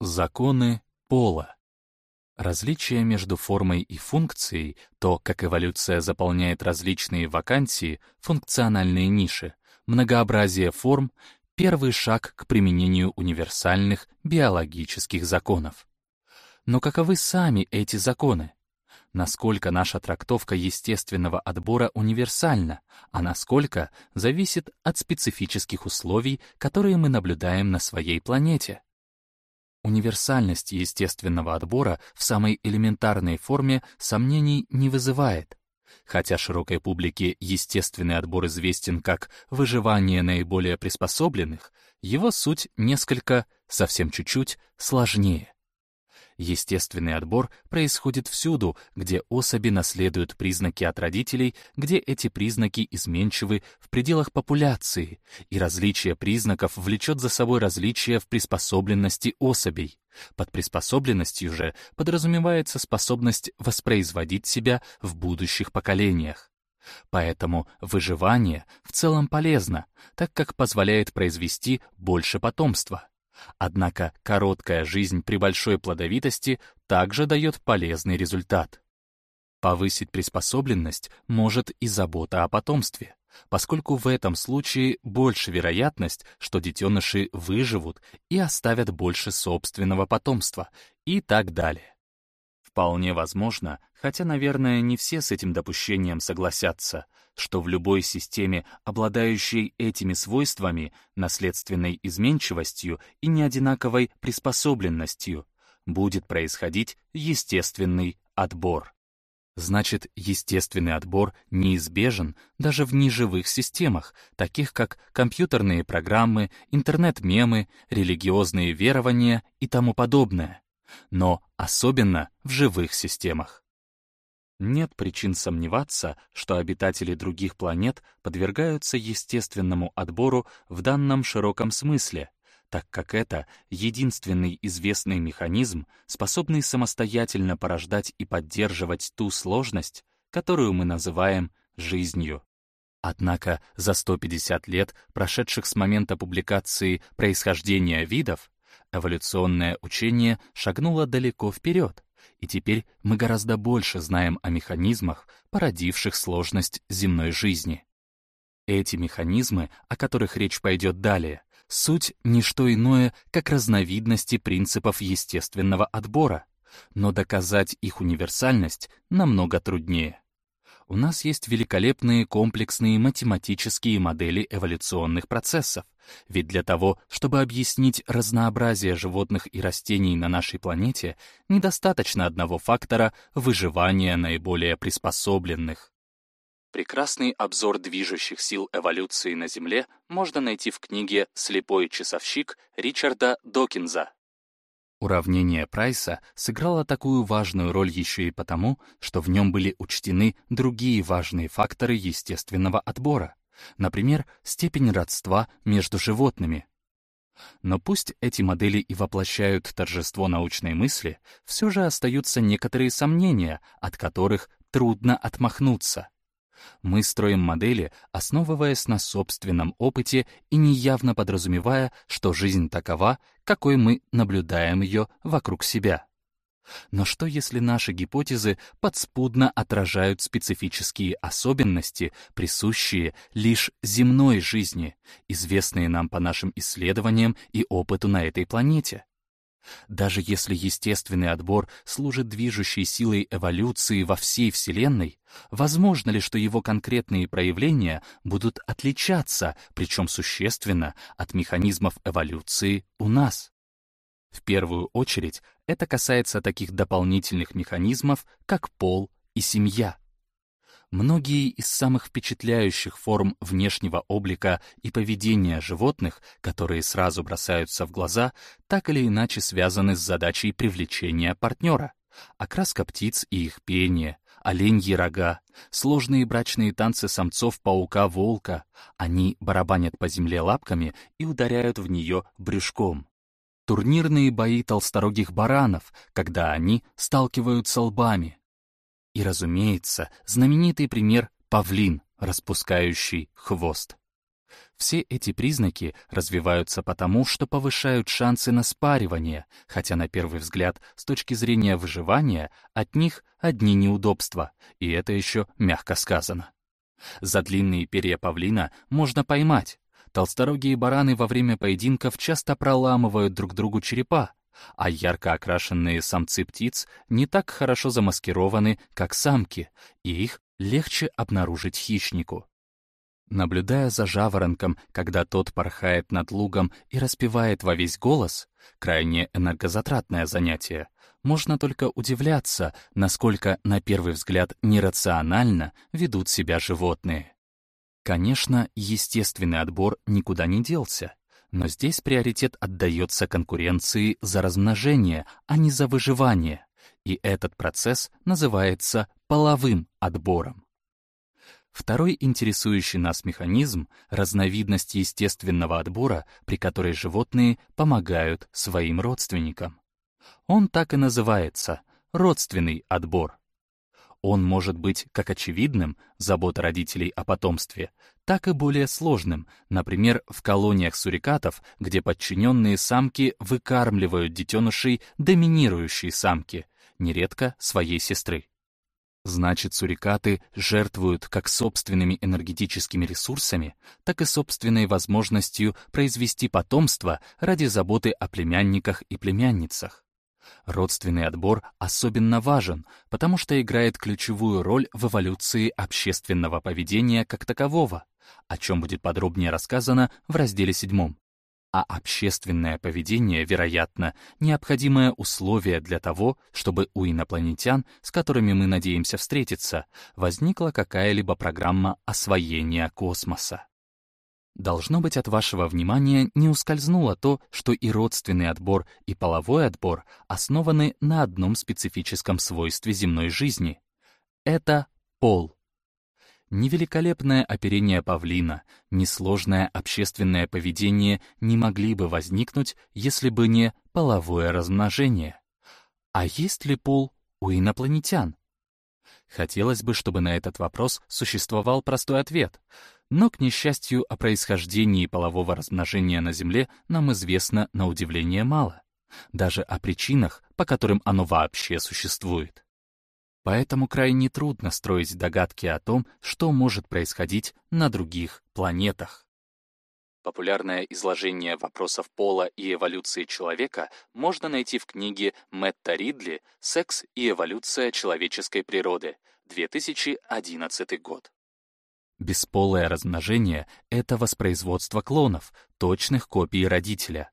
Законы пола. Различие между формой и функцией, то, как эволюция заполняет различные вакансии, функциональные ниши, многообразие форм — первый шаг к применению универсальных биологических законов. Но каковы сами эти законы? Насколько наша трактовка естественного отбора универсальна, а насколько зависит от специфических условий, которые мы наблюдаем на своей планете? Универсальность естественного отбора в самой элементарной форме сомнений не вызывает. Хотя широкой публике естественный отбор известен как выживание наиболее приспособленных, его суть несколько, совсем чуть-чуть, сложнее. Естественный отбор происходит всюду, где особи наследуют признаки от родителей, где эти признаки изменчивы в пределах популяции, и различие признаков влечет за собой различия в приспособленности особей. Под приспособленностью же подразумевается способность воспроизводить себя в будущих поколениях. Поэтому выживание в целом полезно, так как позволяет произвести больше потомства. Однако короткая жизнь при большой плодовитости также дает полезный результат. Повысить приспособленность может и забота о потомстве, поскольку в этом случае больше вероятность, что детеныши выживут и оставят больше собственного потомства и так далее. Вполне возможно, хотя, наверное, не все с этим допущением согласятся, что в любой системе, обладающей этими свойствами, наследственной изменчивостью и неодинаковой приспособленностью, будет происходить естественный отбор. Значит, естественный отбор неизбежен даже в неживых системах, таких как компьютерные программы, интернет-мемы, религиозные верования и тому подобное. Но особенно в живых системах. Нет причин сомневаться, что обитатели других планет подвергаются естественному отбору в данном широком смысле, так как это единственный известный механизм, способный самостоятельно порождать и поддерживать ту сложность, которую мы называем жизнью. Однако за 150 лет, прошедших с момента публикации «Происхождение видов», эволюционное учение шагнуло далеко вперед, и теперь мы гораздо больше знаем о механизмах, породивших сложность земной жизни. Эти механизмы, о которых речь пойдет далее, суть — не что иное, как разновидности принципов естественного отбора, но доказать их универсальность намного труднее. У нас есть великолепные комплексные математические модели эволюционных процессов, ведь для того, чтобы объяснить разнообразие животных и растений на нашей планете, недостаточно одного фактора выживания наиболее приспособленных. Прекрасный обзор движущих сил эволюции на Земле можно найти в книге «Слепой часовщик» Ричарда Докинза. Уравнение Прайса сыграло такую важную роль еще и потому, что в нем были учтены другие важные факторы естественного отбора, Например, степень родства между животными. Но пусть эти модели и воплощают торжество научной мысли, все же остаются некоторые сомнения, от которых трудно отмахнуться. Мы строим модели, основываясь на собственном опыте и неявно подразумевая, что жизнь такова, какой мы наблюдаем ее вокруг себя. Но что если наши гипотезы подспудно отражают специфические особенности, присущие лишь земной жизни, известные нам по нашим исследованиям и опыту на этой планете? Даже если естественный отбор служит движущей силой эволюции во всей Вселенной, возможно ли, что его конкретные проявления будут отличаться, причем существенно, от механизмов эволюции у нас? В первую очередь это касается таких дополнительных механизмов, как пол и семья. Многие из самых впечатляющих форм внешнего облика и поведения животных, которые сразу бросаются в глаза, так или иначе связаны с задачей привлечения партнера. Окраска птиц и их пение, оленьи рога, сложные брачные танцы самцов-паука-волка. Они барабанят по земле лапками и ударяют в нее брюшком турнирные бои толсторогих баранов, когда они сталкиваются лбами. И, разумеется, знаменитый пример — павлин, распускающий хвост. Все эти признаки развиваются потому, что повышают шансы на спаривание, хотя на первый взгляд, с точки зрения выживания, от них одни неудобства, и это еще мягко сказано. За длинные перья павлина можно поймать. Толсторогие бараны во время поединков часто проламывают друг другу черепа, а ярко окрашенные самцы птиц не так хорошо замаскированы, как самки, и их легче обнаружить хищнику. Наблюдая за жаворонком, когда тот порхает над лугом и распевает во весь голос, крайне энергозатратное занятие, можно только удивляться, насколько, на первый взгляд, нерационально ведут себя животные. Конечно, естественный отбор никуда не делся, но здесь приоритет отдается конкуренции за размножение, а не за выживание, и этот процесс называется половым отбором. Второй интересующий нас механизм — разновидность естественного отбора, при которой животные помогают своим родственникам. Он так и называется — родственный отбор. Он может быть как очевидным, забота родителей о потомстве, так и более сложным, например, в колониях сурикатов, где подчиненные самки выкармливают детенышей доминирующей самки, нередко своей сестры. Значит, сурикаты жертвуют как собственными энергетическими ресурсами, так и собственной возможностью произвести потомство ради заботы о племянниках и племянницах. Родственный отбор особенно важен, потому что играет ключевую роль в эволюции общественного поведения как такового, о чем будет подробнее рассказано в разделе 7 а общественное поведение, вероятно, необходимое условие для того, чтобы у инопланетян, с которыми мы надеемся встретиться, возникла какая-либо программа освоения космоса. Должно быть, от вашего внимания не ускользнуло то, что и родственный отбор, и половой отбор основаны на одном специфическом свойстве земной жизни. Это пол ни великолепное оперение павлина, ни сложное общественное поведение не могли бы возникнуть, если бы не половое размножение. А есть ли пол у инопланетян? Хотелось бы, чтобы на этот вопрос существовал простой ответ, но, к несчастью, о происхождении полового размножения на Земле нам известно на удивление мало, даже о причинах, по которым оно вообще существует. Поэтому крайне трудно строить догадки о том, что может происходить на других планетах. Популярное изложение вопросов пола и эволюции человека можно найти в книге Мэтта Ридли «Секс и эволюция человеческой природы», 2011 год. Бесполое размножение — это воспроизводство клонов, точных копий родителя.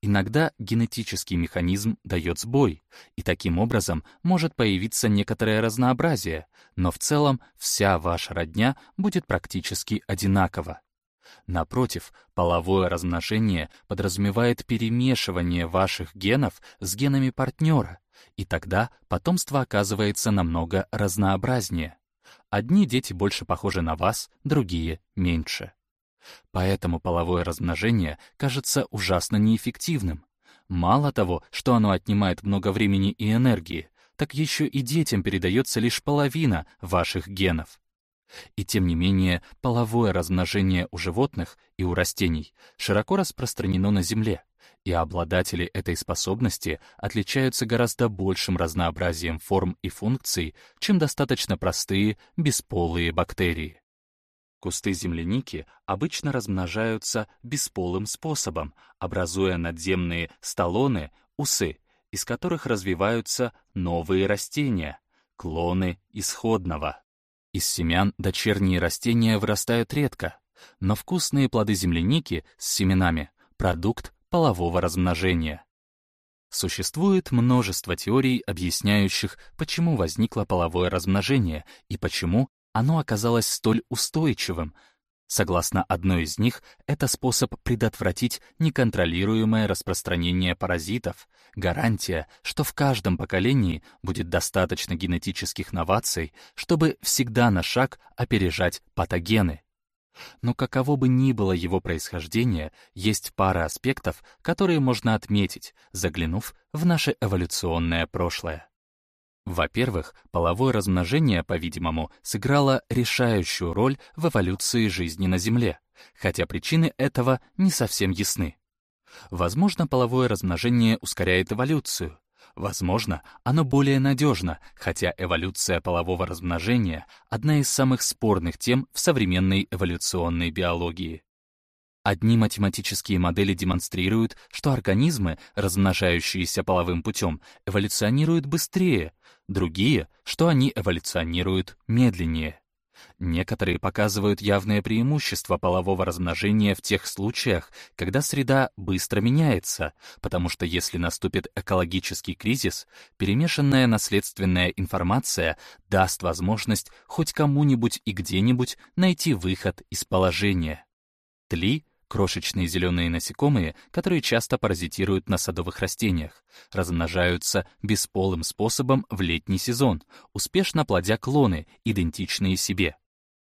Иногда генетический механизм дает сбой, и таким образом может появиться некоторое разнообразие, но в целом вся ваша родня будет практически одинакова. Напротив, половое размножение подразумевает перемешивание ваших генов с генами партнера, и тогда потомство оказывается намного разнообразнее. Одни дети больше похожи на вас, другие — меньше. Поэтому половое размножение кажется ужасно неэффективным. Мало того, что оно отнимает много времени и энергии, так еще и детям передается лишь половина ваших генов. И тем не менее, половое размножение у животных и у растений широко распространено на Земле, и обладатели этой способности отличаются гораздо большим разнообразием форм и функций, чем достаточно простые бесполые бактерии. Кусты земляники обычно размножаются бесполым способом, образуя надземные столоны, усы, из которых развиваются новые растения, клоны исходного. Из семян дочерние растения вырастают редко, но вкусные плоды земляники с семенами — продукт полового размножения. Существует множество теорий, объясняющих, почему возникло половое размножение и почему оно оказалось столь устойчивым. Согласно одной из них, это способ предотвратить неконтролируемое распространение паразитов, гарантия, что в каждом поколении будет достаточно генетических новаций, чтобы всегда на шаг опережать патогены. Но каково бы ни было его происхождение, есть пара аспектов, которые можно отметить, заглянув в наше эволюционное прошлое. Во-первых, половое размножение, по-видимому, сыграло решающую роль в эволюции жизни на Земле, хотя причины этого не совсем ясны. Возможно, половое размножение ускоряет эволюцию. Возможно, оно более надежно, хотя эволюция полового размножения — одна из самых спорных тем в современной эволюционной биологии. Одни математические модели демонстрируют, что организмы, размножающиеся половым путем, эволюционируют быстрее, другие, что они эволюционируют медленнее. Некоторые показывают явное преимущество полового размножения в тех случаях, когда среда быстро меняется, потому что если наступит экологический кризис, перемешанная наследственная информация даст возможность хоть кому-нибудь и где-нибудь найти выход из положения. Тли Крошечные зеленые насекомые, которые часто паразитируют на садовых растениях, размножаются бесполым способом в летний сезон, успешно плодя клоны, идентичные себе.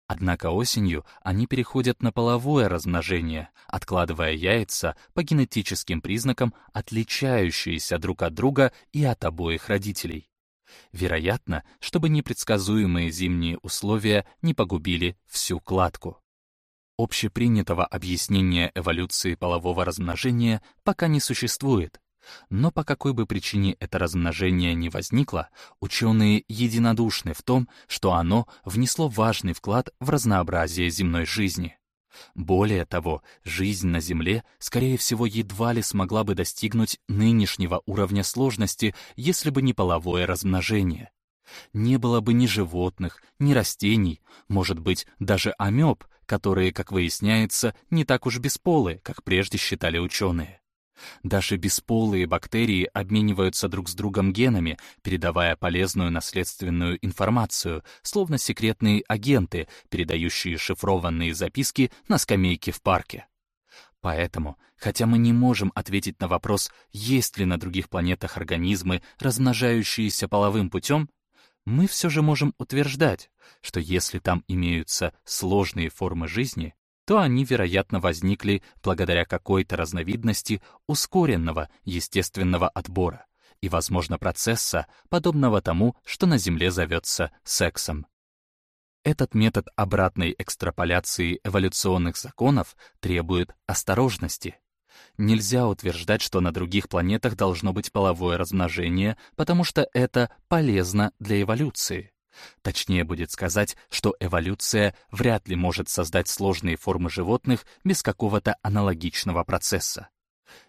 Однако осенью они переходят на половое размножение, откладывая яйца по генетическим признакам, отличающиеся друг от друга и от обоих родителей. Вероятно, чтобы непредсказуемые зимние условия не погубили всю кладку. Общепринятого объяснения эволюции полового размножения пока не существует. Но по какой бы причине это размножение не возникло, ученые единодушны в том, что оно внесло важный вклад в разнообразие земной жизни. Более того, жизнь на Земле, скорее всего, едва ли смогла бы достигнуть нынешнего уровня сложности, если бы не половое размножение. Не было бы ни животных, ни растений, может быть, даже амеб, которые, как выясняется, не так уж бесполы, как прежде считали ученые. Даже бесполые бактерии обмениваются друг с другом генами, передавая полезную наследственную информацию, словно секретные агенты, передающие шифрованные записки на скамейке в парке. Поэтому, хотя мы не можем ответить на вопрос, есть ли на других планетах организмы, размножающиеся половым путем, мы все же можем утверждать, что если там имеются сложные формы жизни, то они, вероятно, возникли благодаря какой-то разновидности ускоренного естественного отбора и, возможно, процесса, подобного тому, что на Земле зовется сексом. Этот метод обратной экстраполяции эволюционных законов требует осторожности. Нельзя утверждать, что на других планетах должно быть половое размножение, потому что это полезно для эволюции. Точнее будет сказать, что эволюция вряд ли может создать сложные формы животных без какого-то аналогичного процесса.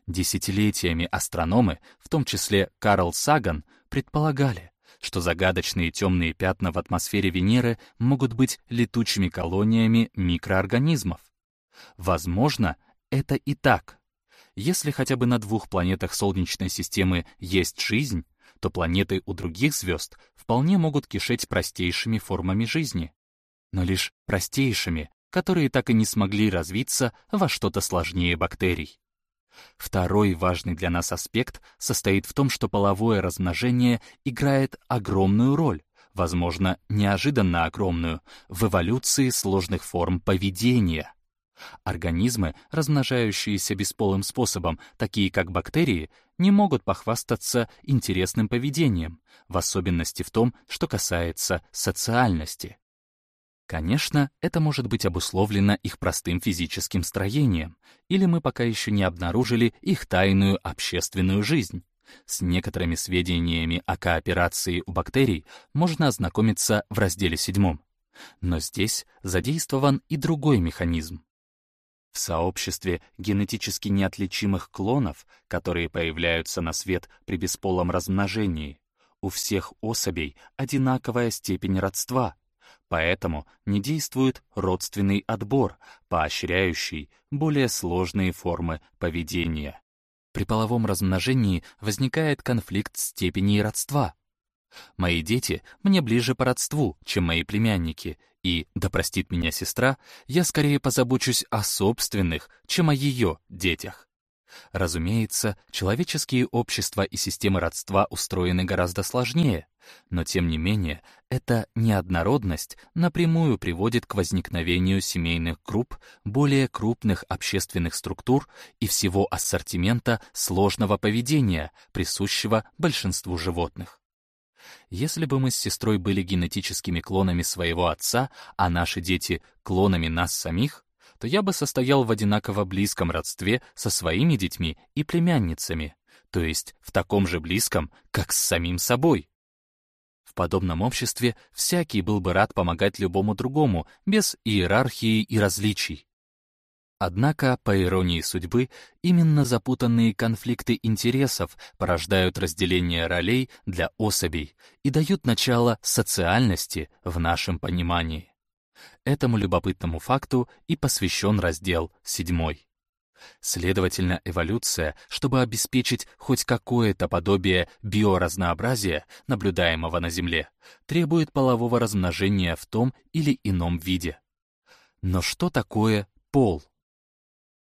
Десятилетиями астрономы, в том числе Карл Саган, предполагали, что загадочные темные пятна в атмосфере Венеры могут быть летучими колониями микроорганизмов. Возможно, это и так. Если хотя бы на двух планетах Солнечной системы есть жизнь, то планеты у других звезд вполне могут кишеть простейшими формами жизни. Но лишь простейшими, которые так и не смогли развиться во что-то сложнее бактерий. Второй важный для нас аспект состоит в том, что половое размножение играет огромную роль, возможно, неожиданно огромную, в эволюции сложных форм поведения — Организмы, размножающиеся бесполым способом, такие как бактерии, не могут похвастаться интересным поведением, в особенности в том, что касается социальности. Конечно, это может быть обусловлено их простым физическим строением, или мы пока еще не обнаружили их тайную общественную жизнь. С некоторыми сведениями о кооперации у бактерий можно ознакомиться в разделе 7. Но здесь задействован и другой механизм. В сообществе генетически неотличимых клонов, которые появляются на свет при бесполом размножении, у всех особей одинаковая степень родства, поэтому не действует родственный отбор, поощряющий более сложные формы поведения. При половом размножении возникает конфликт степеней родства. Мои дети мне ближе по родству, чем мои племянники, и, да простит меня сестра, я скорее позабочусь о собственных, чем о ее детях. Разумеется, человеческие общества и системы родства устроены гораздо сложнее, но тем не менее эта неоднородность напрямую приводит к возникновению семейных групп, более крупных общественных структур и всего ассортимента сложного поведения, присущего большинству животных. Если бы мы с сестрой были генетическими клонами своего отца, а наши дети — клонами нас самих, то я бы состоял в одинаково близком родстве со своими детьми и племянницами, то есть в таком же близком, как с самим собой. В подобном обществе всякий был бы рад помогать любому другому, без иерархии и различий. Однако, по иронии судьбы, именно запутанные конфликты интересов порождают разделение ролей для особей и дают начало социальности в нашем понимании. Этому любопытному факту и посвящен раздел 7. Следовательно, эволюция, чтобы обеспечить хоть какое-то подобие биоразнообразия, наблюдаемого на Земле, требует полового размножения в том или ином виде. Но что такое пол?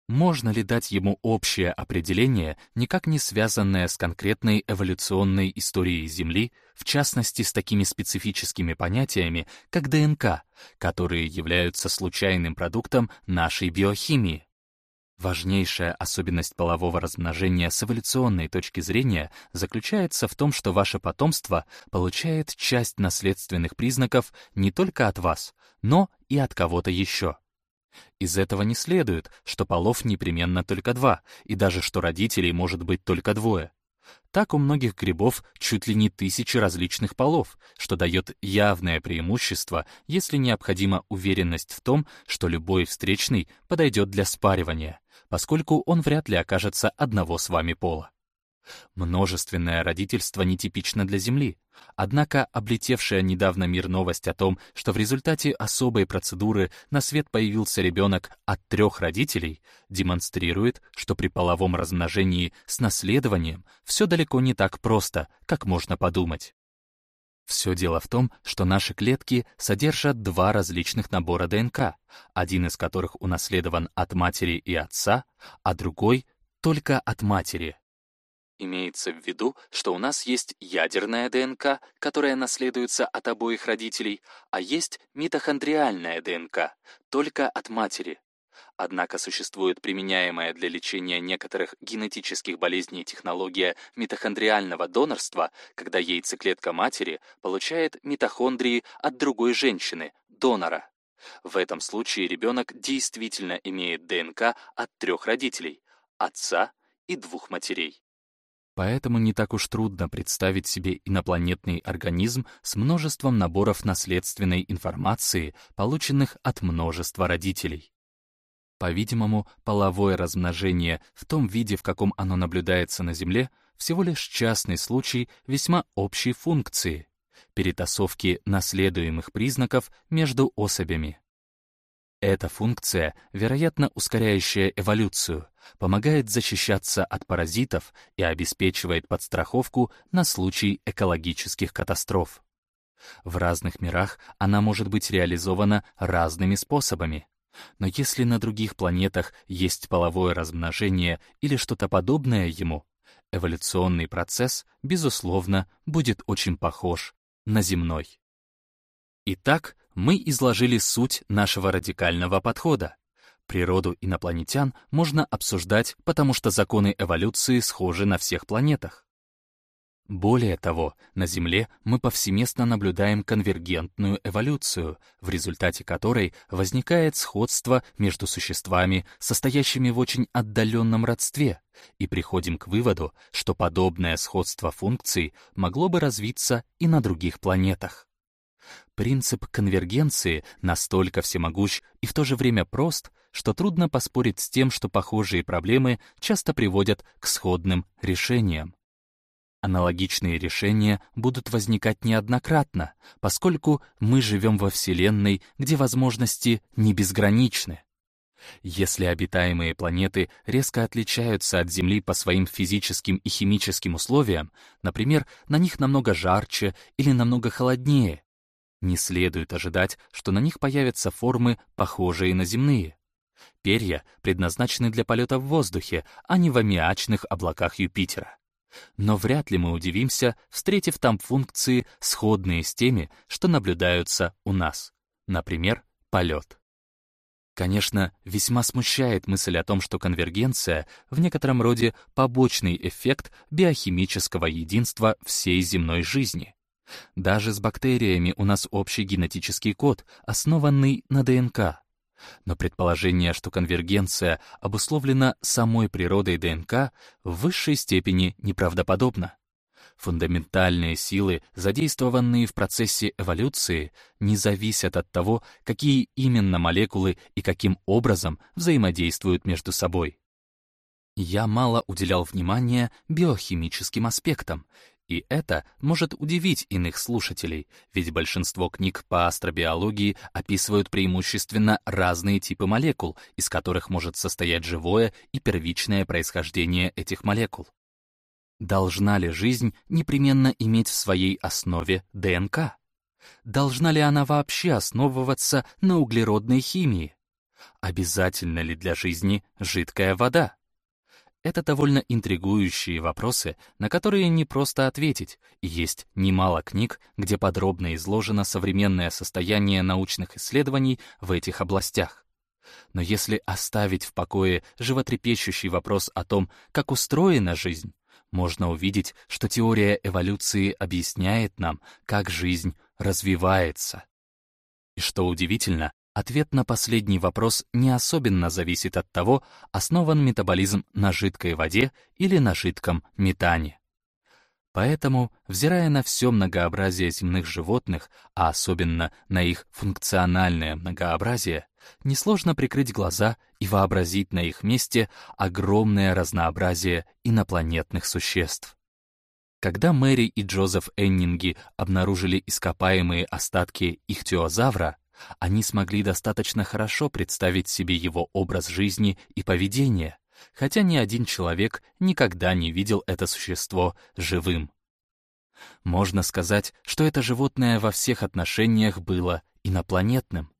Можно ли дать ему общее определение, никак не связанное с конкретной эволюционной историей Земли, в частности с такими специфическими понятиями, как ДНК, которые являются случайным продуктом нашей биохимии? Важнейшая особенность полового размножения с эволюционной точки зрения заключается в том, что ваше потомство получает часть наследственных признаков не только от вас, но и от кого-то еще. Из этого не следует, что полов непременно только два, и даже что родителей может быть только двое. Так у многих грибов чуть ли не тысячи различных полов, что дает явное преимущество, если необходима уверенность в том, что любой встречный подойдет для спаривания, поскольку он вряд ли окажется одного с вами пола. Множественное родительство нетипично для Земли. Однако облетевшая недавно мир новость о том, что в результате особой процедуры на свет появился ребенок от трех родителей, демонстрирует, что при половом размножении с наследованием все далеко не так просто, как можно подумать. Все дело в том, что наши клетки содержат два различных набора ДНК, один из которых унаследован от матери и отца, а другой — только от матери. Имеется в виду, что у нас есть ядерная ДНК, которая наследуется от обоих родителей, а есть митохондриальная ДНК, только от матери. Однако существует применяемая для лечения некоторых генетических болезней технология митохондриального донорства, когда яйцеклетка матери получает митохондрии от другой женщины, донора. В этом случае ребенок действительно имеет ДНК от трех родителей – отца и двух матерей. Поэтому не так уж трудно представить себе инопланетный организм с множеством наборов наследственной информации, полученных от множества родителей. По-видимому, половое размножение в том виде, в каком оно наблюдается на Земле, всего лишь частный случай весьма общей функции — перетасовки наследуемых признаков между особями. Эта функция, вероятно ускоряющая эволюцию, помогает защищаться от паразитов и обеспечивает подстраховку на случай экологических катастроф. В разных мирах она может быть реализована разными способами. Но если на других планетах есть половое размножение или что-то подобное ему, эволюционный процесс, безусловно, будет очень похож на земной. Итак, мы изложили суть нашего радикального подхода. Природу инопланетян можно обсуждать, потому что законы эволюции схожи на всех планетах. Более того, на Земле мы повсеместно наблюдаем конвергентную эволюцию, в результате которой возникает сходство между существами, состоящими в очень отдаленном родстве, и приходим к выводу, что подобное сходство функций могло бы развиться и на других планетах. Принцип конвергенции настолько всемогущ и в то же время прост, что трудно поспорить с тем, что похожие проблемы часто приводят к сходным решениям. Аналогичные решения будут возникать неоднократно, поскольку мы живем во Вселенной, где возможности не безграничны. Если обитаемые планеты резко отличаются от Земли по своим физическим и химическим условиям, например, на них намного жарче или намного холоднее, не следует ожидать, что на них появятся формы, похожие на земные. Перья предназначены для полета в воздухе, а не в аммиачных облаках Юпитера. Но вряд ли мы удивимся, встретив там функции, сходные с теми, что наблюдаются у нас. Например, полет. Конечно, весьма смущает мысль о том, что конвергенция в некотором роде побочный эффект биохимического единства всей земной жизни. Даже с бактериями у нас общий генетический код, основанный на ДНК. Но предположение, что конвергенция обусловлена самой природой ДНК, в высшей степени неправдоподобно. Фундаментальные силы, задействованные в процессе эволюции, не зависят от того, какие именно молекулы и каким образом взаимодействуют между собой. Я мало уделял внимания биохимическим аспектам, и это может удивить иных слушателей, ведь большинство книг по астробиологии описывают преимущественно разные типы молекул, из которых может состоять живое и первичное происхождение этих молекул. Должна ли жизнь непременно иметь в своей основе ДНК? Должна ли она вообще основываться на углеродной химии? Обязательно ли для жизни жидкая вода? Это довольно интригующие вопросы, на которые не просто ответить, и есть немало книг, где подробно изложено современное состояние научных исследований в этих областях. Но если оставить в покое животрепещущий вопрос о том, как устроена жизнь, можно увидеть, что теория эволюции объясняет нам, как жизнь развивается. И что удивительно, ответ на последний вопрос не особенно зависит от того, основан метаболизм на жидкой воде или на жидком метане. Поэтому, взирая на все многообразие земных животных, а особенно на их функциональное многообразие, несложно прикрыть глаза и вообразить на их месте огромное разнообразие инопланетных существ. Когда Мэри и Джозеф Эннинги обнаружили ископаемые остатки ихтиозавра, они смогли достаточно хорошо представить себе его образ жизни и поведения, хотя ни один человек никогда не видел это существо живым. Можно сказать, что это животное во всех отношениях было инопланетным.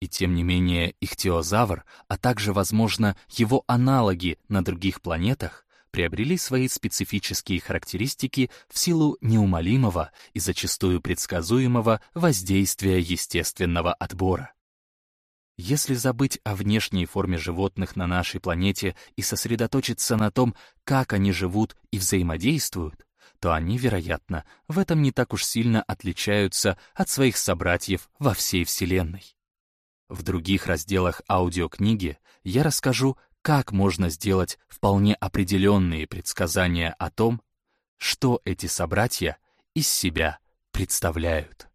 И тем не менее ихтиозавр, а также, возможно, его аналоги на других планетах, приобрели свои специфические характеристики в силу неумолимого и зачастую предсказуемого воздействия естественного отбора. Если забыть о внешней форме животных на нашей планете и сосредоточиться на том, как они живут и взаимодействуют, то они, вероятно, в этом не так уж сильно отличаются от своих собратьев во всей Вселенной. В других разделах аудиокниги я расскажу, как можно сделать вполне определенные предсказания о том, что эти собратья из себя представляют.